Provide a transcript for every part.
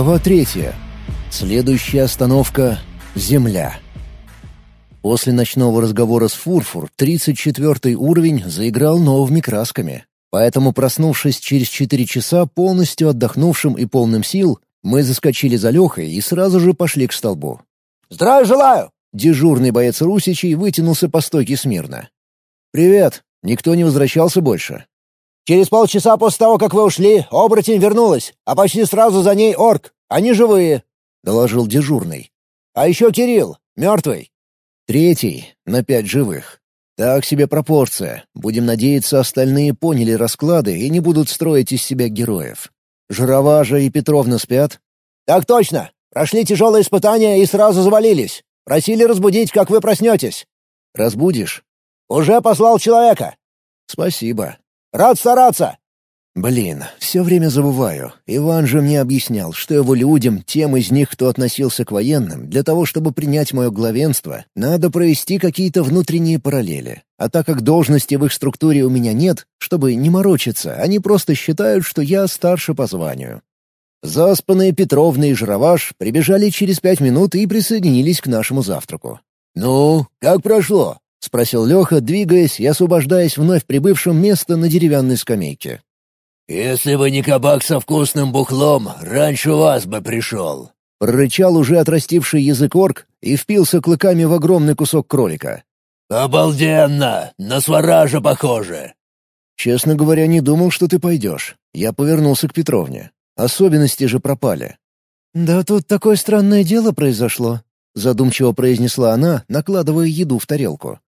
Глава третья. Следующая остановка — Земля. После ночного разговора с Фурфур 34 уровень заиграл новыми красками. Поэтому, проснувшись через 4 часа, полностью отдохнувшим и полным сил, мы заскочили за Лехой и сразу же пошли к столбу. «Здравия желаю!» Дежурный боец Русичей вытянулся по стойке смирно. «Привет. Никто не возвращался больше?» «Через полчаса после того, как вы ушли, оборотень вернулась, а почти сразу за ней орк. Они живые», — доложил дежурный. «А еще Кирилл, мертвый». Третий, на пять живых. Так себе пропорция. Будем надеяться, остальные поняли расклады и не будут строить из себя героев. Жироважа и Петровна спят? «Так точно. Прошли тяжелые испытания и сразу завалились. Просили разбудить, как вы проснетесь». «Разбудишь?» «Уже послал человека». «Спасибо. Рад стараться!» Блин, все время забываю. Иван же мне объяснял, что его людям, тем из них, кто относился к военным, для того, чтобы принять мое главенство, надо провести какие-то внутренние параллели. А так как должности в их структуре у меня нет, чтобы не морочиться, они просто считают, что я старше по званию. Заспанные Петровна и Жироваш прибежали через пять минут и присоединились к нашему завтраку. «Ну, как прошло?» — спросил Леха, двигаясь и освобождаясь вновь прибывшим место на деревянной скамейке. «Если бы не кабак со вкусным бухлом, раньше вас бы пришел!» Прорычал уже отрастивший язык орк и впился клыками в огромный кусок кролика. «Обалденно! На сваража похоже!» «Честно говоря, не думал, что ты пойдешь. Я повернулся к Петровне. Особенности же пропали». «Да тут такое странное дело произошло», — задумчиво произнесла она, накладывая еду в тарелку.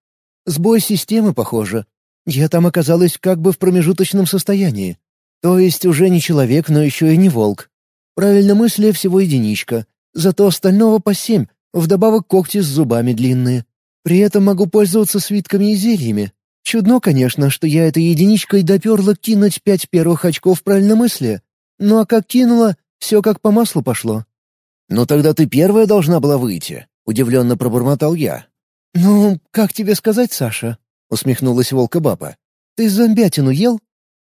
Сбой системы, похоже. Я там оказалась как бы в промежуточном состоянии. То есть уже не человек, но еще и не волк. Правильно мысли всего единичка. Зато остального по семь, вдобавок когти с зубами длинные. При этом могу пользоваться свитками и зельями. Чудно, конечно, что я этой единичкой доперла кинуть пять первых очков правильномыслия. Ну а как кинула, все как по маслу пошло. «Ну тогда ты первая должна была выйти», — удивленно пробормотал я. «Ну, как тебе сказать, Саша?» — усмехнулась волка-баба. «Ты зомбятину ел?»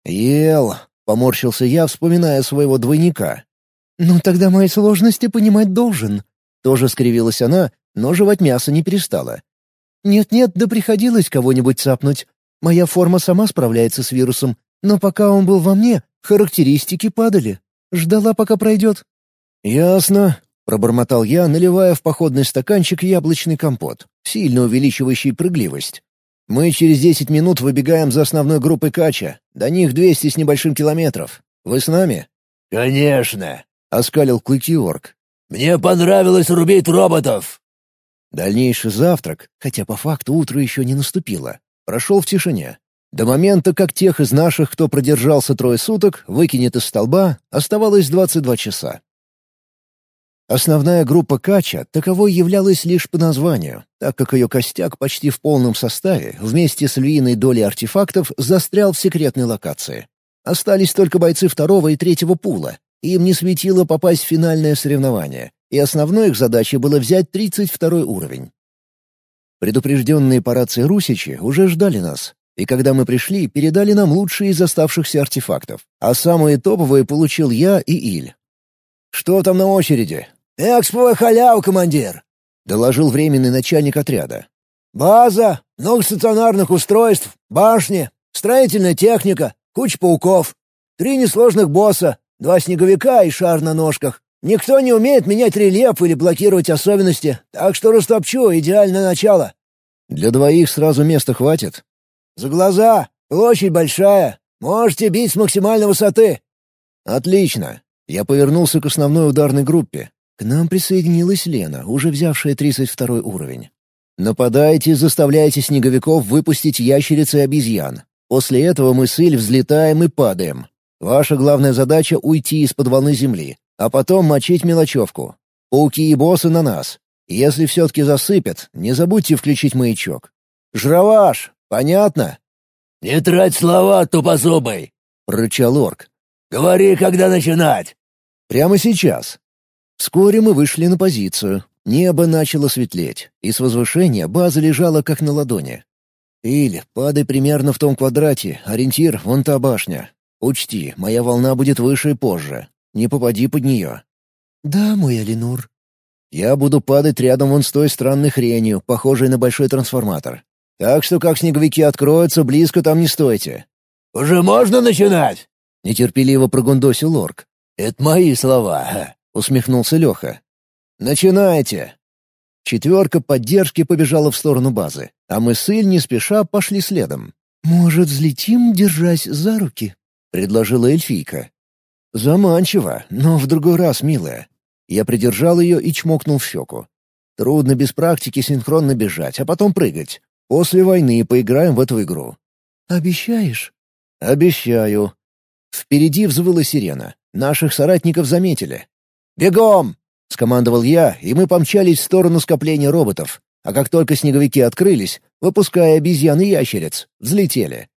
«Ел», — поморщился я, вспоминая своего двойника. «Ну тогда мои сложности понимать должен». Тоже скривилась она, но жевать мясо не перестала. «Нет-нет, да приходилось кого-нибудь цапнуть. Моя форма сама справляется с вирусом, но пока он был во мне, характеристики падали. Ждала, пока пройдет». «Ясно», — пробормотал я, наливая в походный стаканчик яблочный компот, сильно увеличивающий прыгливость. «Мы через десять минут выбегаем за основной группой Кача. До них двести с небольшим километров. Вы с нами?» «Конечно», — оскалил клыки орк. «Мне понравилось рубить роботов». Дальнейший завтрак, хотя по факту утро еще не наступило, прошел в тишине. До момента, как тех из наших, кто продержался трое суток, выкинет из столба, оставалось двадцать два часа. Основная группа Кача таковой являлась лишь по названию, так как ее костяк почти в полном составе вместе с львиной долей артефактов застрял в секретной локации. Остались только бойцы второго и третьего пула. Им не светило попасть в финальное соревнование, и основной их задачей было взять 32 уровень. Предупрежденные по рации русичи уже ждали нас, и когда мы пришли, передали нам лучшие из оставшихся артефактов, а самые топовые получил я и Иль. «Что там на очереди?» «Экспо халяв, командир!» — доложил временный начальник отряда. «База, много стационарных устройств, башни, строительная техника, куча пауков, три несложных босса, два снеговика и шар на ножках. Никто не умеет менять рельеф или блокировать особенности, так что растопчу — идеальное начало». «Для двоих сразу места хватит?» «За глаза. Площадь большая. Можете бить с максимальной высоты». «Отлично. Я повернулся к основной ударной группе. К нам присоединилась Лена, уже взявшая 32 уровень. «Нападайте, заставляйте снеговиков выпустить ящериц и обезьян. После этого мы с Иль взлетаем и падаем. Ваша главная задача — уйти из-под волны земли, а потом мочить мелочевку. Пауки и боссы на нас. Если все-таки засыпят, не забудьте включить маячок. Жраваш, понятно?» «Не трать слова, тупозубый!» — прорычал орк. «Говори, когда начинать!» «Прямо сейчас!» Вскоре мы вышли на позицию. Небо начало светлеть, и с возвышения база лежала как на ладони. «Иль, падай примерно в том квадрате, ориентир — вон та башня. Учти, моя волна будет выше и позже. Не попади под нее». «Да, мой Алинур». «Я буду падать рядом вон с той странной хренью, похожей на большой трансформатор. Так что, как снеговики откроются, близко там не стойте». «Уже можно начинать?» — нетерпеливо прогундосил орк. «Это мои слова», — усмехнулся Леха. «Начинайте!» Четверка поддержки побежала в сторону базы, а мы с Иль не спеша пошли следом. «Может, взлетим, держась за руки?» — предложила эльфийка. «Заманчиво, но в другой раз, милая». Я придержал ее и чмокнул в щеку. «Трудно без практики синхронно бежать, а потом прыгать. После войны поиграем в эту игру». «Обещаешь?» «Обещаю». Впереди взвыла сирена. Наших соратников заметили. «Бегом!» — скомандовал я, и мы помчались в сторону скопления роботов. А как только снеговики открылись, выпуская обезьян и ящериц, взлетели.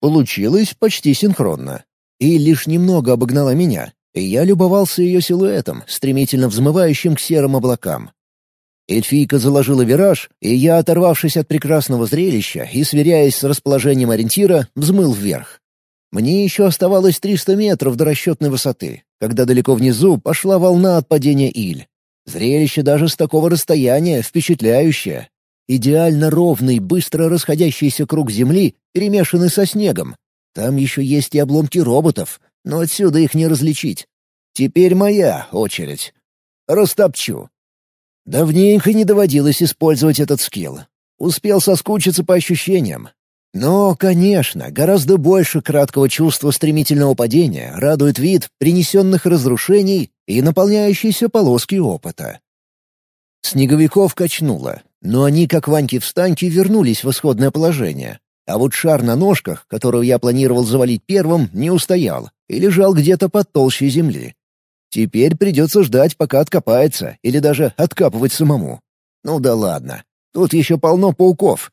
Получилось почти синхронно и лишь немного обогнала меня, и я любовался ее силуэтом, стремительно взмывающим к серым облакам. Эльфийка заложила вираж, и я, оторвавшись от прекрасного зрелища и сверяясь с расположением ориентира, взмыл вверх. Мне еще оставалось 300 метров до расчетной высоты, когда далеко внизу пошла волна от падения иль. Зрелище даже с такого расстояния впечатляющее. Идеально ровный, быстро расходящийся круг земли, перемешанный со снегом, там еще есть и обломки роботов, но отсюда их не различить. Теперь моя очередь. Растопчу. Давненько не доводилось использовать этот скилл. Успел соскучиться по ощущениям. Но, конечно, гораздо больше краткого чувства стремительного падения радует вид принесенных разрушений и наполняющейся полоски опыта. Снеговиков качнуло, но они, как Ваньки-встаньки, вернулись в исходное положение, а вот шар на ножках, которого я планировал завалить первым, не устоял и лежал где-то под толщей земли. Теперь придется ждать, пока откопается, или даже откапывать самому. Ну да ладно, тут еще полно пауков.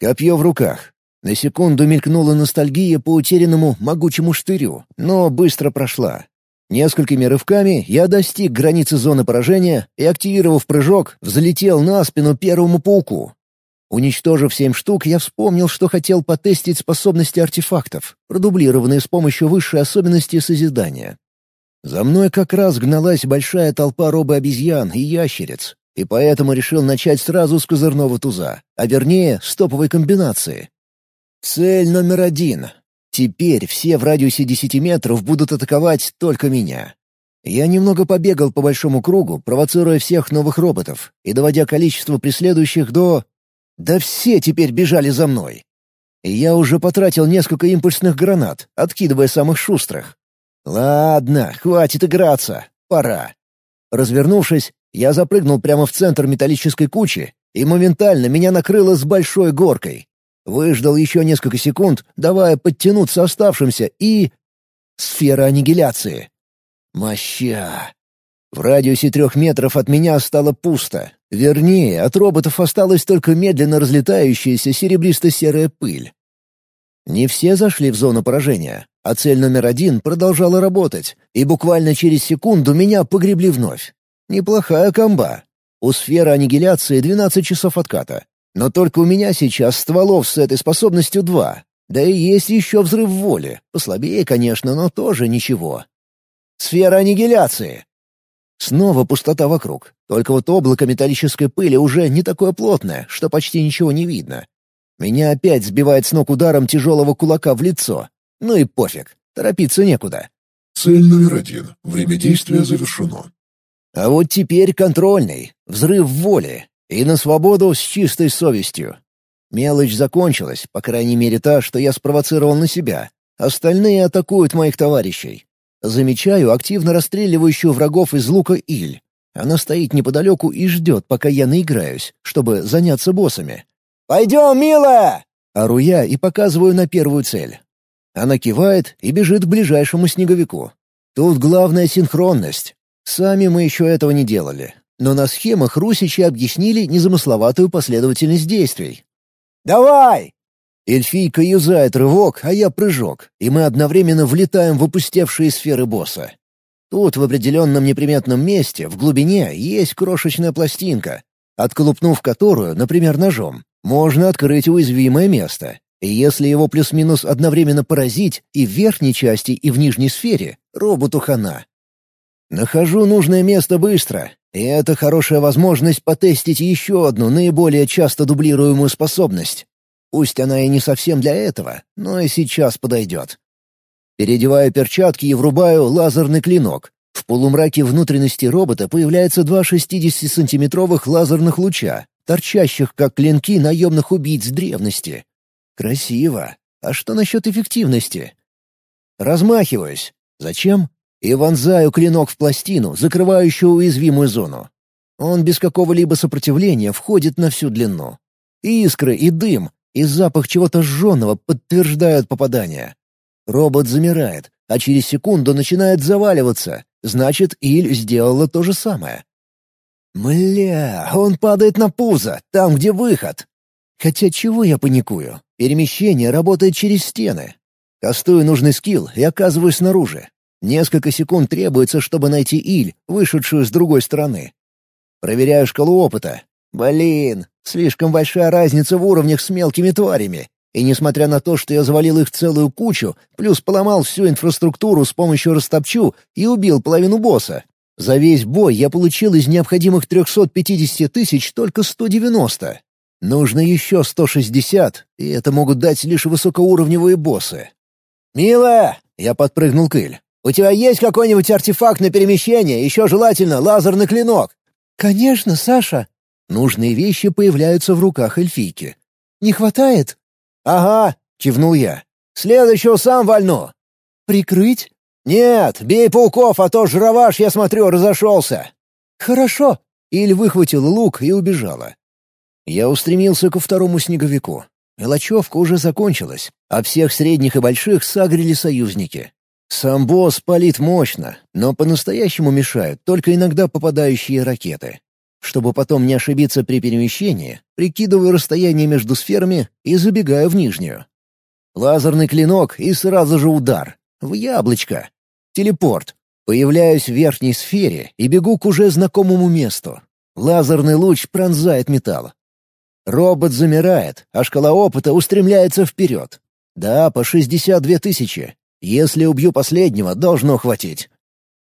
Копье в руках. На секунду мелькнула ностальгия по утерянному могучему штырю, но быстро прошла. Несколькими рывками я достиг границы зоны поражения и, активировав прыжок, взлетел на спину первому пауку, Уничтожив семь штук, я вспомнил, что хотел потестить способности артефактов, продублированные с помощью высшей особенности созидания. За мной как раз гналась большая толпа робо-обезьян и ящериц, и поэтому решил начать сразу с козырного туза, а вернее, с топовой комбинации. Цель номер один. Теперь все в радиусе десяти метров будут атаковать только меня. Я немного побегал по большому кругу, провоцируя всех новых роботов и доводя количество преследующих до да все теперь бежали за мной. Я уже потратил несколько импульсных гранат, откидывая самых шустрых. Ладно, хватит играться, пора. Развернувшись, я запрыгнул прямо в центр металлической кучи, и моментально меня накрыло с большой горкой. Выждал еще несколько секунд, давая подтянуться оставшимся, и... Сфера аннигиляции. Моща. В радиусе трех метров от меня стало пусто. Вернее, от роботов осталась только медленно разлетающаяся серебристо-серая пыль. Не все зашли в зону поражения, а цель номер один продолжала работать, и буквально через секунду меня погребли вновь. Неплохая комба. У сферы аннигиляции 12 часов отката. Но только у меня сейчас стволов с этой способностью два. Да и есть еще взрыв воли. Послабее, конечно, но тоже ничего. Сфера аннигиляции. Снова пустота вокруг. Только вот облако металлической пыли уже не такое плотное, что почти ничего не видно. Меня опять сбивает с ног ударом тяжелого кулака в лицо. Ну и пофиг, торопиться некуда. Цель номер один. Время действия завершено. А вот теперь контрольный. Взрыв воли. И на свободу с чистой совестью. Мелочь закончилась, по крайней мере та, что я спровоцировал на себя. Остальные атакуют моих товарищей. Замечаю активно расстреливающую врагов из лука Иль. Она стоит неподалеку и ждет, пока я наиграюсь, чтобы заняться боссами. «Пойдем, милая!» Ору я и показываю на первую цель. Она кивает и бежит к ближайшему снеговику. Тут главная синхронность. Сами мы еще этого не делали. Но на схемах русичи объяснили незамысловатую последовательность действий. «Давай!» Эльфийка юзает рывок, а я прыжок, и мы одновременно влетаем в опустевшие сферы босса. Тут в определенном неприметном месте, в глубине, есть крошечная пластинка, отколупнув которую, например, ножом, можно открыть уязвимое место. И если его плюс-минус одновременно поразить и в верхней части, и в нижней сфере, роботу хана. Нахожу нужное место быстро, и это хорошая возможность потестить еще одну наиболее часто дублируемую способность. Пусть она и не совсем для этого, но и сейчас подойдет. Переодеваю перчатки и врубаю лазерный клинок. В полумраке внутренности робота появляются два 60-сантиметровых лазерных луча, торчащих как клинки наемных убийц древности. Красиво. А что насчет эффективности? Размахиваюсь. Зачем? И вонзаю клинок в пластину, закрывающую уязвимую зону. Он без какого-либо сопротивления входит на всю длину. И искры, и дым, и запах чего-то жженого подтверждают попадание. Робот замирает, а через секунду начинает заваливаться. Значит, Иль сделала то же самое. Мля, он падает на пузо, там, где выход. Хотя чего я паникую? Перемещение работает через стены. Кастую нужный скилл и оказываюсь снаружи. Несколько секунд требуется, чтобы найти Иль, вышедшую с другой стороны. Проверяю шкалу опыта. Блин, слишком большая разница в уровнях с мелкими тварями. И несмотря на то, что я завалил их целую кучу, плюс поломал всю инфраструктуру с помощью растопчу и убил половину босса, за весь бой я получил из необходимых 350 тысяч только 190. Нужно еще 160, и это могут дать лишь высокоуровневые боссы. «Милая!» — я подпрыгнул к Иль. «У тебя есть какой-нибудь артефакт на перемещение? Еще желательно лазерный клинок». «Конечно, Саша!» Нужные вещи появляются в руках эльфийки. «Не хватает?» «Ага», — кивнул я. «Следующего сам вольну». «Прикрыть?» «Нет, бей пауков, а то жироваш, я смотрю, разошелся». «Хорошо». Иль выхватила лук и убежала. Я устремился ко второму снеговику. Мелочевка уже закончилась, а всех средних и больших сагрили союзники. Сам босс палит мощно, но по-настоящему мешают только иногда попадающие ракеты. Чтобы потом не ошибиться при перемещении, прикидываю расстояние между сферами и забегаю в нижнюю. Лазерный клинок и сразу же удар. В яблочко. Телепорт. Появляюсь в верхней сфере и бегу к уже знакомому месту. Лазерный луч пронзает металл. Робот замирает, а шкала опыта устремляется вперед. Да, по 62 тысячи. Если убью последнего, должно хватить.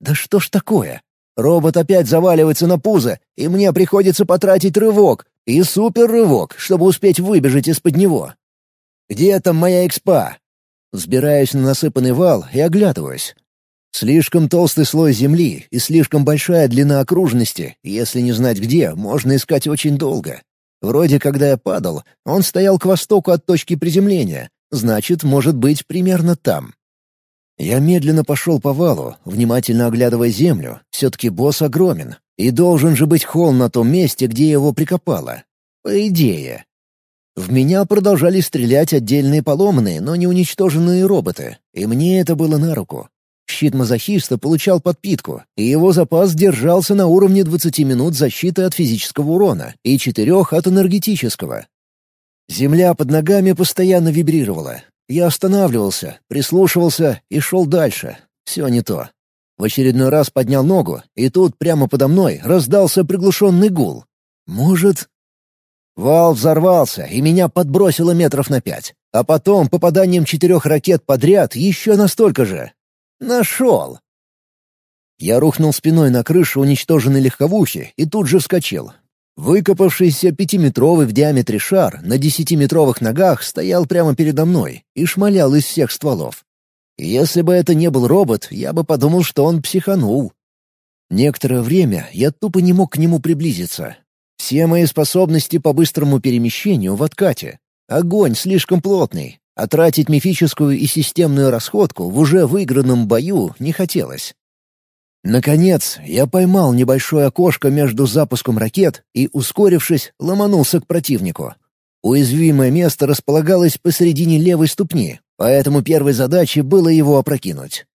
Да что ж такое? Робот опять заваливается на пузо, и мне приходится потратить рывок, и супер-рывок, чтобы успеть выбежать из-под него. Где там моя экспа? Взбираюсь на насыпанный вал и оглядываюсь. Слишком толстый слой земли и слишком большая длина окружности, если не знать где, можно искать очень долго. Вроде когда я падал, он стоял к востоку от точки приземления, значит, может быть примерно там. Я медленно пошел по валу, внимательно оглядывая землю, все-таки босс огромен, и должен же быть холм на том месте, где его прикопало. По идее. В меня продолжали стрелять отдельные поломанные, но не уничтоженные роботы, и мне это было на руку. Щит мазохиста получал подпитку, и его запас держался на уровне 20 минут защиты от физического урона и 4 от энергетического. Земля под ногами постоянно вибрировала. Я останавливался, прислушивался и шел дальше. Все не то. В очередной раз поднял ногу, и тут прямо подо мной раздался приглушенный гул. Может... Вал взорвался, и меня подбросило метров на пять. А потом попаданием четырех ракет подряд еще настолько же. Нашел!» Я рухнул спиной на крышу уничтоженной легковухи и тут же вскочил. Выкопавшийся пятиметровый в диаметре шар на десятиметровых ногах стоял прямо передо мной и шмалял из всех стволов. Если бы это не был робот, я бы подумал, что он психанул. Некоторое время я тупо не мог к нему приблизиться. Все мои способности по быстрому перемещению в откате. Огонь слишком плотный, а тратить мифическую и системную расходку в уже выигранном бою не хотелось. Наконец, я поймал небольшое окошко между запуском ракет и, ускорившись, ломанулся к противнику. Уязвимое место располагалось посередине левой ступни, поэтому первой задачей было его опрокинуть.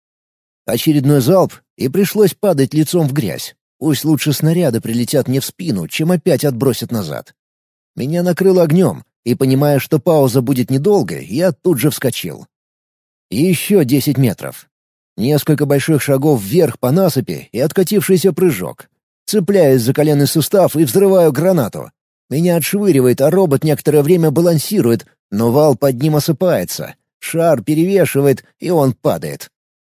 Очередной залп, и пришлось падать лицом в грязь. Пусть лучше снаряды прилетят мне в спину, чем опять отбросят назад. Меня накрыло огнем, и, понимая, что пауза будет недолгой, я тут же вскочил. Еще десять метров. Несколько больших шагов вверх по насыпи и откатившийся прыжок. Цепляюсь за коленный сустав и взрываю гранату. Меня отшвыривает, а робот некоторое время балансирует, но вал под ним осыпается. Шар перевешивает, и он падает.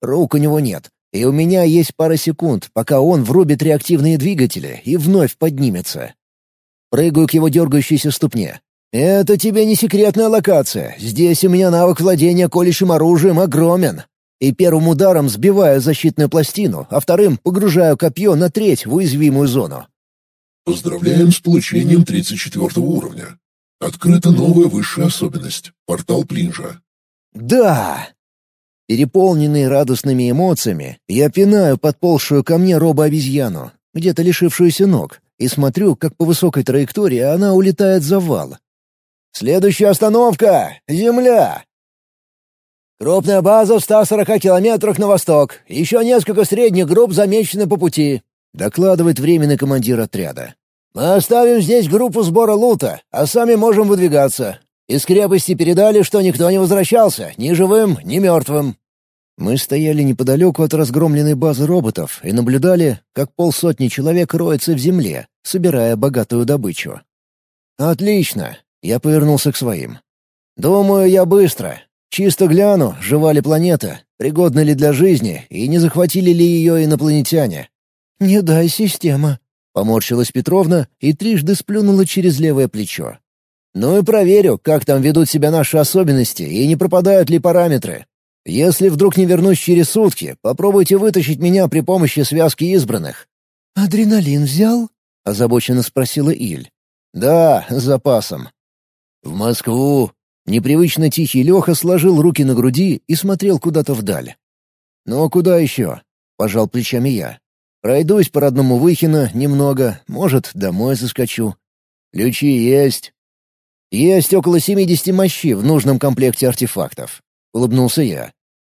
Рук у него нет, и у меня есть пара секунд, пока он врубит реактивные двигатели и вновь поднимется. Прыгаю к его дергающейся ступне. «Это тебе не секретная локация. Здесь у меня навык владения колющим оружием огромен. И первым ударом сбиваю защитную пластину, а вторым погружаю копье на треть в уязвимую зону. Поздравляем с получением 34 уровня. Открыта новая высшая особенность — портал Плинжа. Да! Переполненный радостными эмоциями, я пинаю подползшую ко мне робо-обезьяну, где-то лишившуюся ног, и смотрю, как по высокой траектории она улетает за вал. «Следующая остановка — Земля!» «Крупная база в 140 километрах на восток. Еще несколько средних групп замечены по пути», — докладывает временный командир отряда. «Мы оставим здесь группу сбора лута, а сами можем выдвигаться. Из крепости передали, что никто не возвращался, ни живым, ни мертвым». Мы стояли неподалеку от разгромленной базы роботов и наблюдали, как полсотни человек роются в земле, собирая богатую добычу. «Отлично!» — я повернулся к своим. «Думаю, я быстро. Чисто гляну, жива ли планета, пригодна ли для жизни и не захватили ли ее инопланетяне». «Не дай система», — поморщилась Петровна и трижды сплюнула через левое плечо. Ну и проверю, как там ведут себя наши особенности и не пропадают ли параметры. Если вдруг не вернусь через сутки, попробуйте вытащить меня при помощи связки избранных». «Адреналин взял?» — озабоченно спросила Иль. «Да, с запасом». «В Москву». Непривычно тихий Леха сложил руки на груди и смотрел куда-то вдаль. «Ну, куда еще?» — пожал плечами я. «Пройдусь по родному Выхино немного, может, домой заскочу. Ключи есть, «Есть около семидесяти мощи в нужном комплекте артефактов», — улыбнулся я.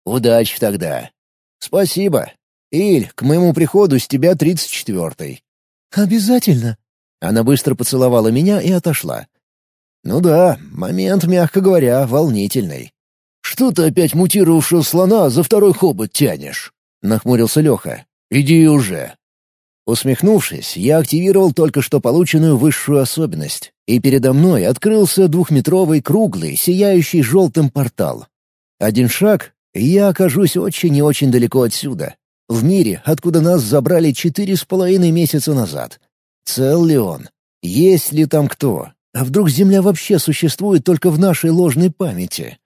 «Удачи тогда». «Спасибо. Иль, к моему приходу с тебя тридцать четвертый». «Обязательно». Она быстро поцеловала меня и отошла. «Ну да, момент, мягко говоря, волнительный». «Что ты опять мутировавшего слона за второй хобот тянешь?» — нахмурился Леха. «Иди уже». Усмехнувшись, я активировал только что полученную высшую особенность, и передо мной открылся двухметровый круглый, сияющий желтым портал. Один шаг, и я окажусь очень и очень далеко отсюда, в мире, откуда нас забрали четыре с половиной месяца назад. Цел ли он? Есть ли там кто? А вдруг Земля вообще существует только в нашей ложной памяти?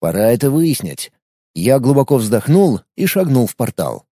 Пора это выяснить. Я глубоко вздохнул и шагнул в портал.